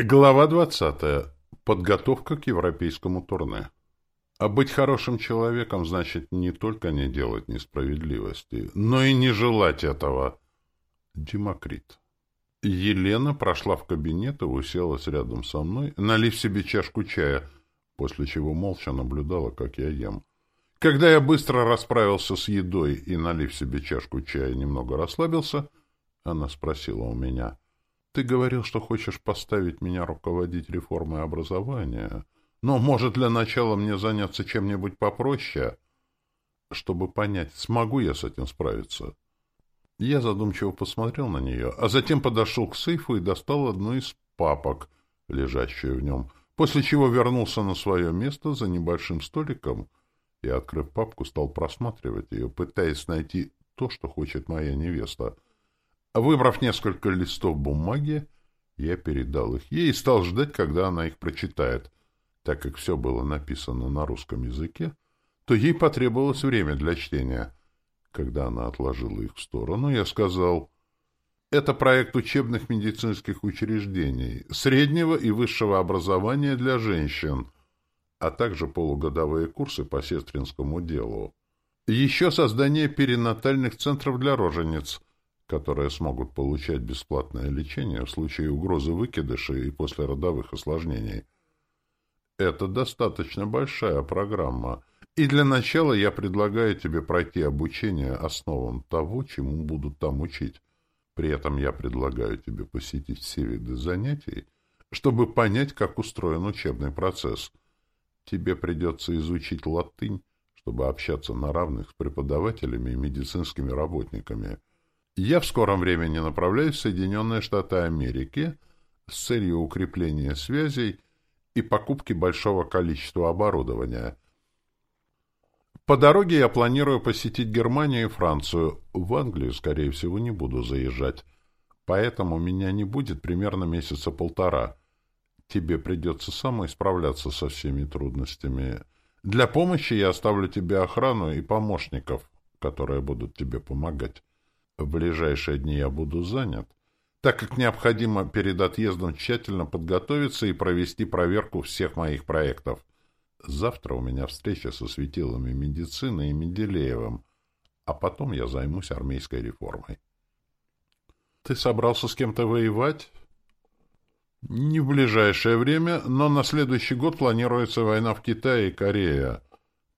Глава 20. Подготовка к европейскому турне. А быть хорошим человеком значит не только не делать несправедливости, но и не желать этого. Демокрит. Елена прошла в кабинет и уселась рядом со мной, налив себе чашку чая, после чего молча наблюдала, как я ем. Когда я быстро расправился с едой и, налив себе чашку чая, немного расслабился, она спросила у меня — ты говорил, что хочешь поставить меня руководить реформой образования. Но, может, для начала мне заняться чем-нибудь попроще, чтобы понять, смогу я с этим справиться? Я задумчиво посмотрел на нее, а затем подошел к сейфу и достал одну из папок, лежащую в нем, после чего вернулся на свое место за небольшим столиком и, открыв папку, стал просматривать ее, пытаясь найти то, что хочет моя невеста — Выбрав несколько листов бумаги, я передал их ей и стал ждать, когда она их прочитает. Так как все было написано на русском языке, то ей потребовалось время для чтения. Когда она отложила их в сторону, я сказал, «Это проект учебных медицинских учреждений, среднего и высшего образования для женщин, а также полугодовые курсы по сестринскому делу. Еще создание перинатальных центров для рожениц — которые смогут получать бесплатное лечение в случае угрозы выкидыша и послеродовых осложнений. Это достаточно большая программа, и для начала я предлагаю тебе пройти обучение основам того, чему будут там учить. При этом я предлагаю тебе посетить все виды занятий, чтобы понять, как устроен учебный процесс. Тебе придется изучить латынь, чтобы общаться на равных с преподавателями и медицинскими работниками – я в скором времени направляюсь в Соединенные Штаты Америки с целью укрепления связей и покупки большого количества оборудования. По дороге я планирую посетить Германию и Францию. В Англию, скорее всего, не буду заезжать. Поэтому меня не будет примерно месяца полтора. Тебе придется самой справляться со всеми трудностями. Для помощи я оставлю тебе охрану и помощников, которые будут тебе помогать. В ближайшие дни я буду занят, так как необходимо перед отъездом тщательно подготовиться и провести проверку всех моих проектов. Завтра у меня встреча со светилами медицины и Менделеевым, а потом я займусь армейской реформой. Ты собрался с кем-то воевать? Не в ближайшее время, но на следующий год планируется война в Китае и Корее,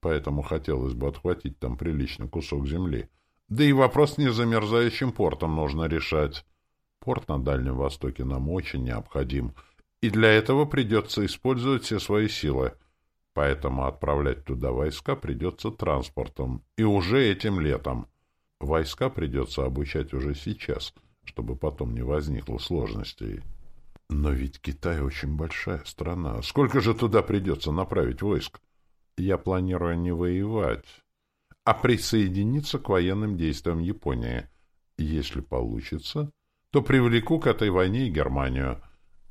поэтому хотелось бы отхватить там приличный кусок земли. Да и вопрос с незамерзающим портом нужно решать. Порт на Дальнем Востоке нам очень необходим, и для этого придется использовать все свои силы. Поэтому отправлять туда войска придется транспортом, и уже этим летом. Войска придется обучать уже сейчас, чтобы потом не возникло сложностей. Но ведь Китай очень большая страна. Сколько же туда придется направить войск? Я планирую не воевать, а присоединиться к военным действиям Японии. Если получится, то привлеку к этой войне и Германию.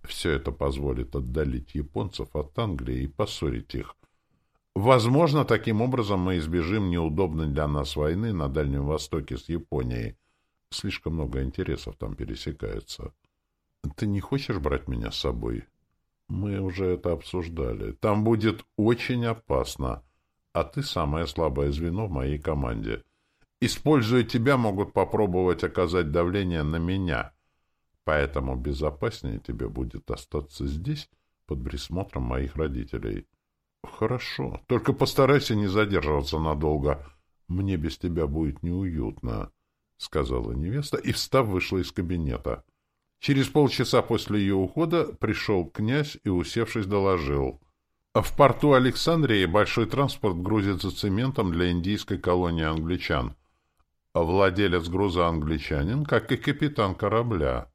Все это позволит отдалить японцев от Англии и поссорить их. Возможно, таким образом мы избежим неудобной для нас войны на Дальнем Востоке с Японией. Слишком много интересов там пересекается. Ты не хочешь брать меня с собой? Мы уже это обсуждали. Там будет очень опасно а ты самое слабое звено в моей команде. Используя тебя, могут попробовать оказать давление на меня. Поэтому безопаснее тебе будет остаться здесь под присмотром моих родителей. Хорошо, только постарайся не задерживаться надолго. Мне без тебя будет неуютно, — сказала невеста и, встав, вышла из кабинета. Через полчаса после ее ухода пришел князь и, усевшись, доложил — в порту Александрии большой транспорт грузится цементом для индийской колонии англичан. Владелец груза англичанин, как и капитан корабля.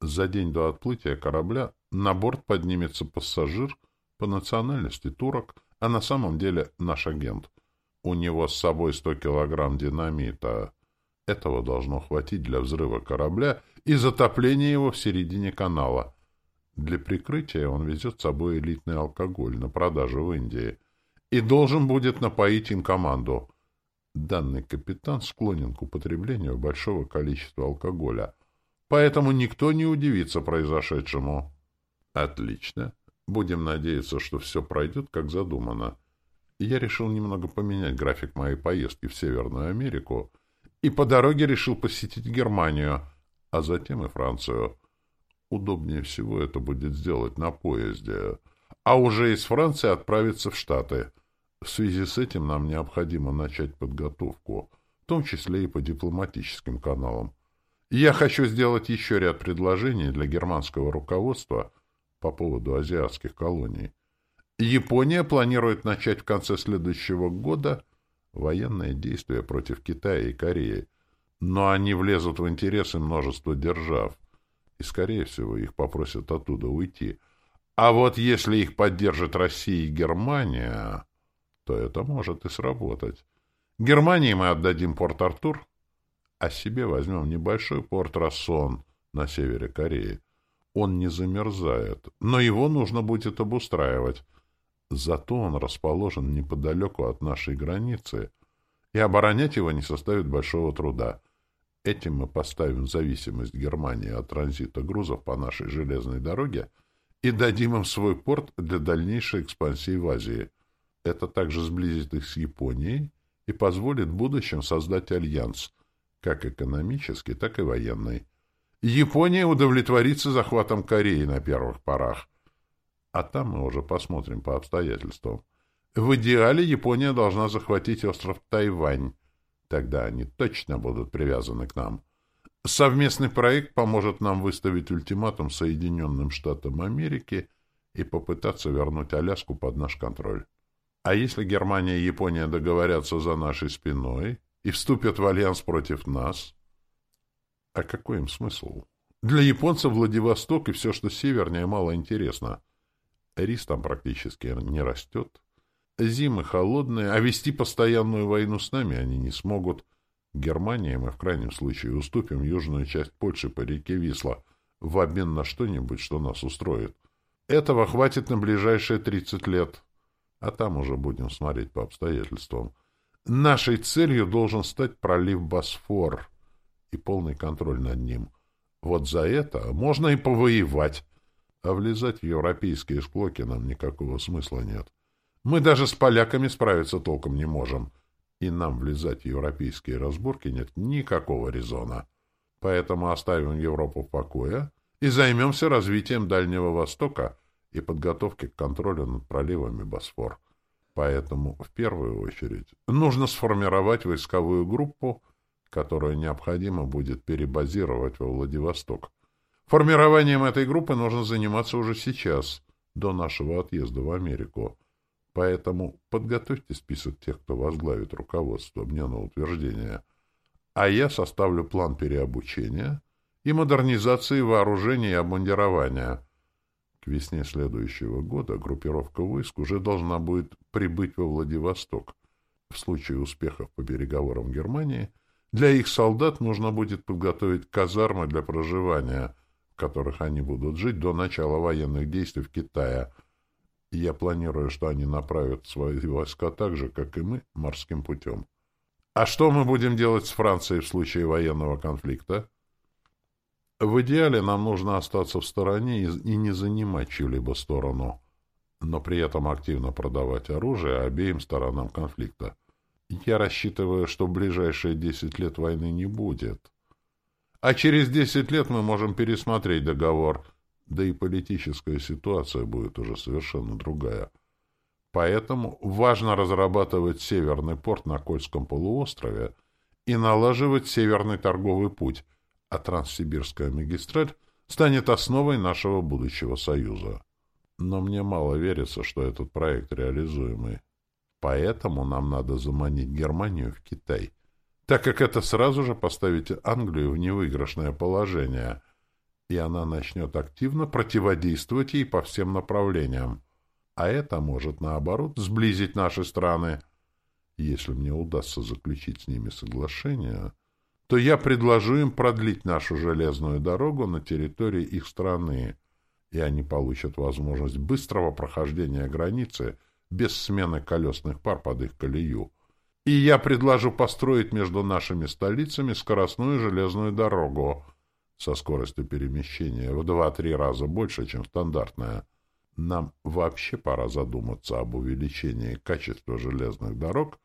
За день до отплытия корабля на борт поднимется пассажир по национальности турок, а на самом деле наш агент. У него с собой 100 килограмм динамита. Этого должно хватить для взрыва корабля и затопления его в середине канала. Для прикрытия он везет с собой элитный алкоголь на продажу в Индии и должен будет напоить им команду. Данный капитан склонен к употреблению большого количества алкоголя, поэтому никто не удивится произошедшему. Отлично. Будем надеяться, что все пройдет, как задумано. Я решил немного поменять график моей поездки в Северную Америку и по дороге решил посетить Германию, а затем и Францию. Удобнее всего это будет сделать на поезде, а уже из Франции отправиться в Штаты. В связи с этим нам необходимо начать подготовку, в том числе и по дипломатическим каналам. Я хочу сделать еще ряд предложений для германского руководства по поводу азиатских колоний. Япония планирует начать в конце следующего года военные действия против Китая и Кореи, но они влезут в интересы множества держав, и, скорее всего, их попросят оттуда уйти. А вот если их поддержит Россия и Германия, то это может и сработать. Германии мы отдадим Порт-Артур, а себе возьмем небольшой порт Рассон на севере Кореи. Он не замерзает, но его нужно будет обустраивать. Зато он расположен неподалеку от нашей границы, и оборонять его не составит большого труда. Этим мы поставим зависимость Германии от транзита грузов по нашей железной дороге и дадим им свой порт для дальнейшей экспансии в Азии. Это также сблизит их с Японией и позволит в будущем создать альянс, как экономический, так и военный. Япония удовлетворится захватом Кореи на первых порах. А там мы уже посмотрим по обстоятельствам. В идеале Япония должна захватить остров Тайвань. Тогда они точно будут привязаны к нам. Совместный проект поможет нам выставить ультиматум Соединенным Штатам Америки и попытаться вернуть Аляску под наш контроль. А если Германия и Япония договорятся за нашей спиной и вступят в альянс против нас, а какой им смысл? Для японцев Владивосток и все, что севернее, мало интересно. Рис там практически не растет. Зимы холодные, а вести постоянную войну с нами они не смогут. Германии мы в крайнем случае уступим южную часть Польши по реке Висла в обмен на что-нибудь, что нас устроит. Этого хватит на ближайшие 30 лет. А там уже будем смотреть по обстоятельствам. Нашей целью должен стать пролив Босфор — и полный контроль над ним. Вот за это можно и повоевать. А влезать в европейские склоки нам никакого смысла нет. Мы даже с поляками справиться толком не можем. И нам влезать в европейские разборки нет никакого резона. Поэтому оставим Европу в покое и займемся развитием Дальнего Востока и подготовкой к контролю над проливами Босфор. Поэтому, в первую очередь, нужно сформировать войсковую группу, которую необходимо будет перебазировать во Владивосток. Формированием этой группы нужно заниматься уже сейчас, до нашего отъезда в Америку. Поэтому подготовьте список тех, кто возглавит руководство мне на утверждение, а я составлю план переобучения и модернизации вооружения и обмундирования. К весне следующего года группировка войск уже должна будет прибыть во Владивосток. В случае успехов по переговорам Германии – для их солдат нужно будет подготовить казармы для проживания, в которых они будут жить до начала военных действий в Китае. Я планирую, что они направят свои войска так же, как и мы, морским путем. А что мы будем делать с Францией в случае военного конфликта? В идеале нам нужно остаться в стороне и не занимать чью-либо сторону, но при этом активно продавать оружие обеим сторонам конфликта. Я рассчитываю, что ближайшие десять лет войны не будет. А через десять лет мы можем пересмотреть договор, да и политическая ситуация будет уже совершенно другая. Поэтому важно разрабатывать северный порт на Кольском полуострове и налаживать северный торговый путь, а Транссибирская магистраль станет основой нашего будущего союза. Но мне мало верится, что этот проект реализуемый. Поэтому нам надо заманить Германию в Китай, так как это сразу же поставит Англию в невыигрышное положение, и она начнет активно противодействовать ей по всем направлениям. А это может, наоборот, сблизить наши страны. Если мне удастся заключить с ними соглашение, то я предложу им продлить нашу железную дорогу на территории их страны, и они получат возможность быстрого прохождения границы – без смены колесных пар под их колею. И я предложу построить между нашими столицами скоростную железную дорогу, со скоростью перемещения в 2-3 раза больше, чем стандартная. Нам вообще пора задуматься об увеличении качества железных дорог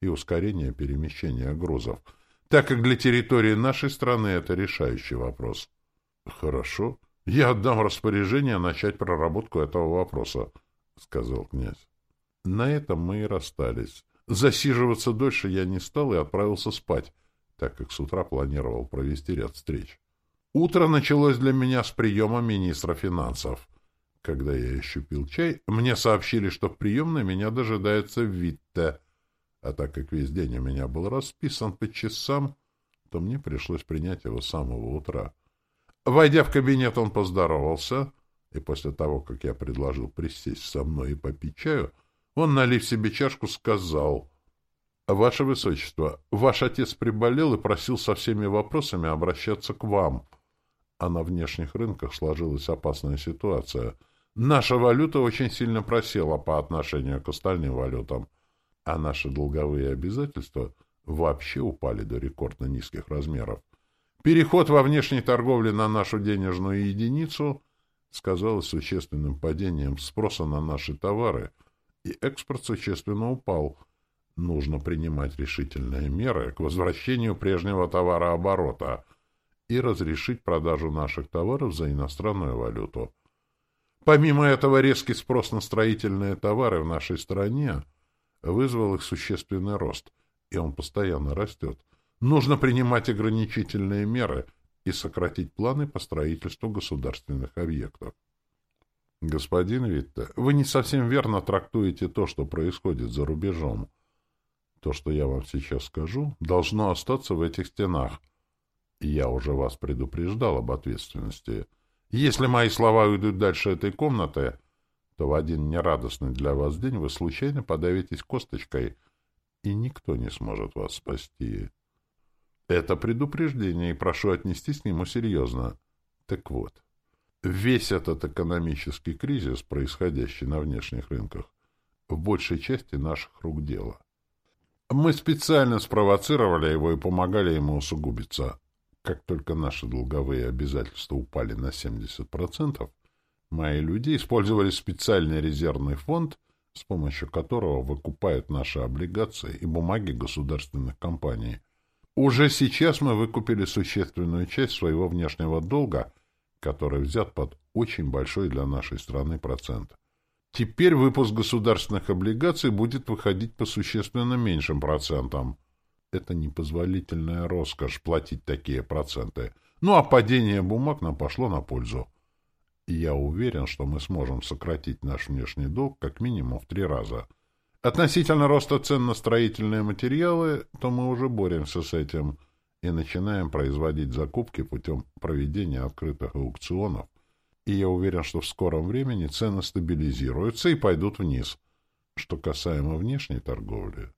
и ускорении перемещения грузов, так как для территории нашей страны это решающий вопрос. Хорошо. Я отдам распоряжение начать проработку этого вопроса, сказал князь. На этом мы и расстались. Засиживаться дольше я не стал и отправился спать, так как с утра планировал провести ряд встреч. Утро началось для меня с приема министра финансов. Когда я еще пил чай, мне сообщили, что в приемной меня дожидается Витте, а так как весь день у меня был расписан по часам, то мне пришлось принять его с самого утра. Войдя в кабинет, он поздоровался, и после того, как я предложил присесть со мной и попить чаю, он, налив себе чашку, сказал, «Ваше Высочество, ваш отец приболел и просил со всеми вопросами обращаться к вам. А на внешних рынках сложилась опасная ситуация. Наша валюта очень сильно просела по отношению к остальным валютам, а наши долговые обязательства вообще упали до рекордно низких размеров. Переход во внешней торговле на нашу денежную единицу сказалось существенным падением спроса на наши товары, и экспорт существенно упал. Нужно принимать решительные меры к возвращению прежнего товарооборота и разрешить продажу наших товаров за иностранную валюту. Помимо этого, резкий спрос на строительные товары в нашей стране вызвал их существенный рост, и он постоянно растет. Нужно принимать ограничительные меры и сократить планы по строительству государственных объектов. Господин Витте, вы не совсем верно трактуете то, что происходит за рубежом. То, что я вам сейчас скажу, должно остаться в этих стенах. Я уже вас предупреждал об ответственности. Если мои слова уйдут дальше этой комнаты, то в один нерадостный для вас день вы случайно подавитесь косточкой, и никто не сможет вас спасти. Это предупреждение, и прошу отнестись к нему серьезно. Так вот, весь этот экономический кризис, происходящий на внешних рынках, в большей части наших рук дело. Мы специально спровоцировали его и помогали ему усугубиться. Как только наши долговые обязательства упали на 70%, мои люди использовали специальный резервный фонд, с помощью которого выкупают наши облигации и бумаги государственных компаний – уже сейчас мы выкупили существенную часть своего внешнего долга, который взят под очень большой для нашей страны процент. Теперь выпуск государственных облигаций будет выходить по существенно меньшим процентам. Это непозволительная роскошь платить такие проценты. Ну а падение бумаг нам пошло на пользу. Я уверен, что мы сможем сократить наш внешний долг как минимум в три раза – Относительно роста цен на строительные материалы, то мы уже боремся с этим и начинаем производить закупки путем проведения открытых аукционов. И я уверен, что в скором времени цены стабилизируются и пойдут вниз. Что касаемо внешней торговли,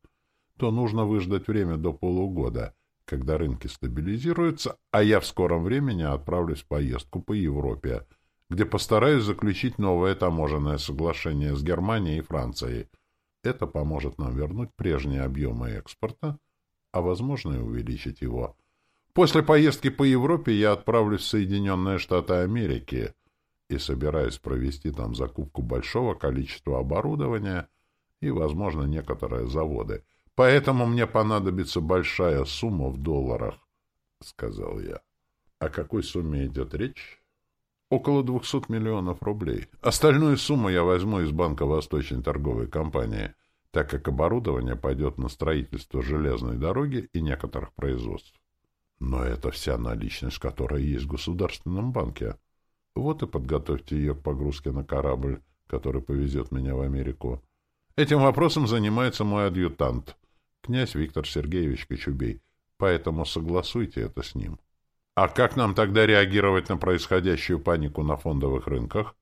то нужно выждать время до полугода, когда рынки стабилизируются, а я в скором времени отправлюсь в поездку по Европе, где постараюсь заключить новое таможенное соглашение с Германией и Францией – это поможет нам вернуть прежние объемы экспорта, а, возможно, и увеличить его. После поездки по Европе я отправлюсь в Соединенные Штаты Америки и собираюсь провести там закупку большого количества оборудования и, возможно, некоторые заводы. Поэтому мне понадобится большая сумма в долларах, — сказал я. О какой сумме идет речь? около 200 миллионов рублей. Остальную сумму я возьму из Банка Восточной торговой компании, так как оборудование пойдет на строительство железной дороги и некоторых производств. Но это вся наличность, которая есть в Государственном банке. Вот и подготовьте ее к погрузке на корабль, который повезет меня в Америку. Этим вопросом занимается мой адъютант, князь Виктор Сергеевич Кочубей, поэтому согласуйте это с ним. А как нам тогда реагировать на происходящую панику на фондовых рынках?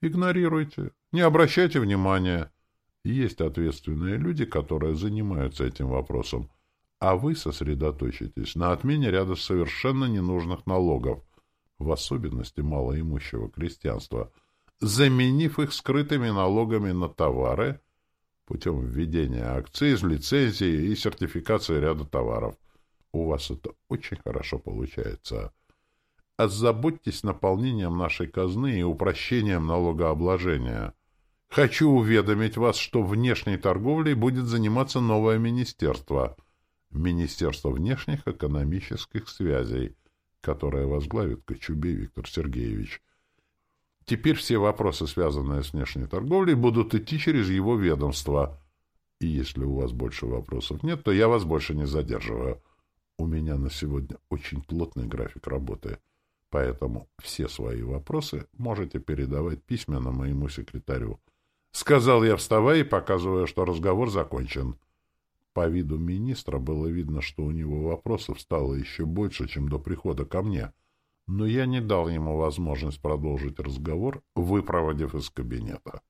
Игнорируйте, не обращайте внимания. Есть ответственные люди, которые занимаются этим вопросом, а вы сосредоточитесь на отмене ряда совершенно ненужных налогов, в особенности малоимущего крестьянства, заменив их скрытыми налогами на товары путем введения акциз, лицензии и сертификации ряда товаров. У вас это очень хорошо получается. озаботьтесь наполнением нашей казны и упрощением налогообложения. Хочу уведомить вас, что внешней торговлей будет заниматься новое министерство — Министерство внешних экономических связей, которое возглавит Кочубей Виктор Сергеевич. Теперь все вопросы, связанные с внешней торговлей, будут идти через его ведомство. И если у вас больше вопросов нет, то я вас больше не задерживаю. У меня на сегодня очень плотный график работы, поэтому все свои вопросы можете передавать письменно моему секретарю. Сказал я, вставая и показывая, что разговор закончен. По виду министра было видно, что у него вопросов стало еще больше, чем до прихода ко мне. Но я не дал ему возможность продолжить разговор, выпроводив из кабинета.